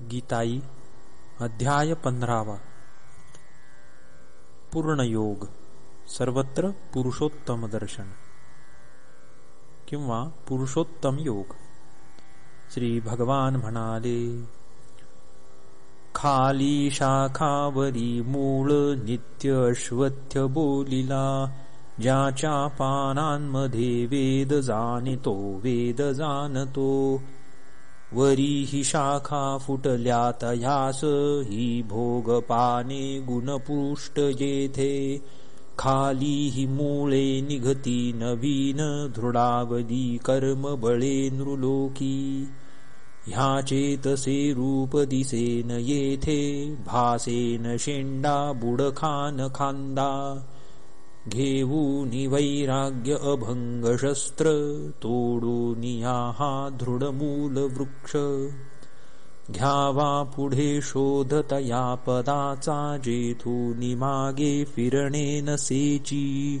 गीताई अध्याय पंधरावा. पूर्णयोग सर्वत्र पुरुषोत्तम दर्शन. किंवा पुरुषोत्तम योग. श्री भगवान म्हणाले खाली शाखावरी मूळ नित्य अश्वथ्य बोलिला ज्याच्या पानांमध्ये वेद जाणतो वेद जाणतो. वरी हि शाखा फुटल्या तयास हि भोगपाने गुणपुष्ट येथे खाली हि मूळे निघती नवीन दृढावधी कर्म बळे नृलोकी। ह्याचेतसे रूप दिसेन येथे भासेन शेंडा बुडखान खांदा घेऊनि वैराग्य अभङ्गशस्त्र तोडूनिया हा दृढमूलवृक्ष। घ्यावा पुढे शोधतया पदाचा जेथूनि मागे फिरणे न सेची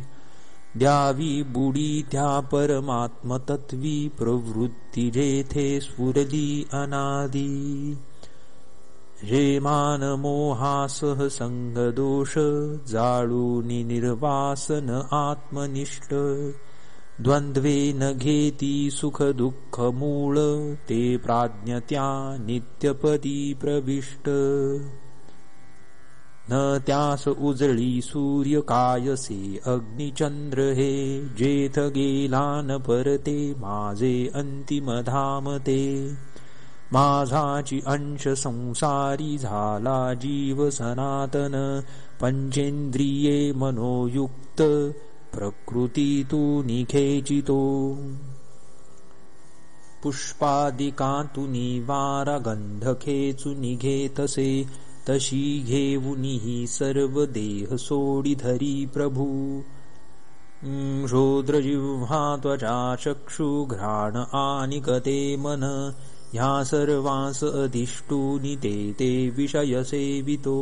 द्यावी बुडी त्या परमात्मतत्वी प्रवृत्ती जेथे स्फुरली अनादी मोहासह सङ्गदोष जाळूनि निर्वासन आत्मनिष्ठ। द्वन्द्वे न घेति सुखदुःखमूळ ते प्राज्ञत्या नित्यपदी प्रविष्ट। न त्यास उजळी सूर्यकायसे अग्निचन्द्र हे जेथ गेला न परते माजे अन्तिमधामते माझाची अंश संसारी झाला जीव सनातन पंचेंद्रिये मनोयुक्त प्रकृती तू निखेचितो। निघेतसे तशी घेऊनिही सर्व देह सोडी धरी प्रभू शोद्रजिह्वा त्वचा चक्षु घ्राण आनिकते मन ह्या सर्वांस अधिष्टूनि ते ते विषयसेवितो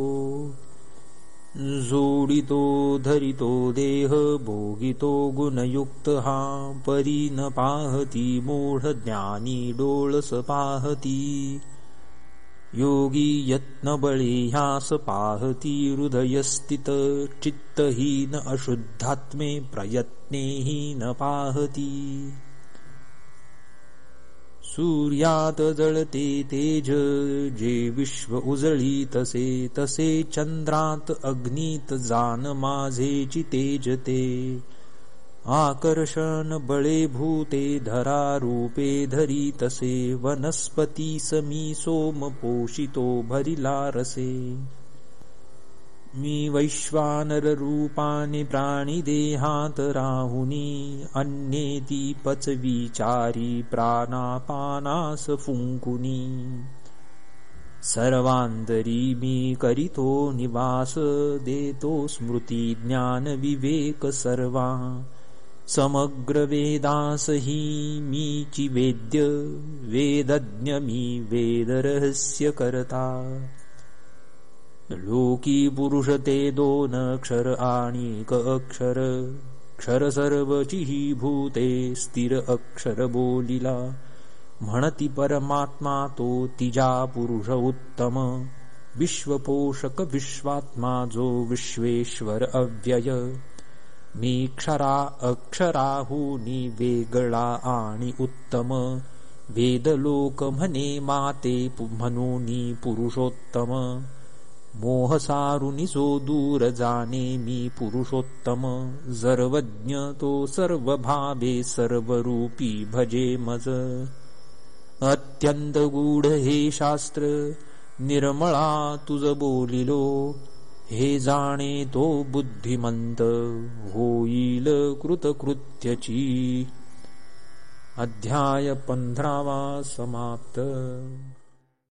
जोडितो धरितो देह भोगितो गुणयुक्तहा परी न पाहति मूढज्ञानी डोळस पाहति। योगी यत्नबळे ह्यास पाहति हृदयस्थित चित्तहीन अशुद्धात्मे प्रयत्ने हि न पाहति सूर्यात जळते तेज जे विश्व उजळी तसे तसे चंद्रात अग्नीत जान माझेची तेजते आकर्षण बळे भूते धरा रूपे धरी तसे वनस्पती समी सोम पोषितो भरिला रसे मी वैश्वानररूपाणि प्राणिदेहात् राहुनि अन्येति पचविचारी प्राणापानास फुङ्कुनि। सर्वान्तरी मी करितो निवास देतो स्मृति विवेक सर्वा। समग्र वेदास हि मीचि वेद्य वेदज्ञ मी वेदरहस्य करता लोकी पुरुष ते दोन अक्षर आणिक अक्षर। क्षर सर्वचिही भूते स्थिर अक्षर बोलिला। म्हणती परमात्मा तो तिजा पुरुष उत्तम। विश्वपोषक विश्वात्मा जो विश्वेश्वर अव्यय। मी क्षरा अक्षराहूनी वेगळा आणि उत्तम। वेदलोक म्हणे माते म्हणूनी पुरुषोत्तम मोहसारुनि सो दूर जाने मी पुरुषोत्तम सर्वज्ञ तो सर्वभावे सर्वरूपी भजे मज। अत्यंत गूढ हे शास्त्र निर्मळा तुझ बोलिलो हे जाणे तो बुद्धिमंत होईल कृतकृत्यची। अध्याय पंधरावा समाप्त।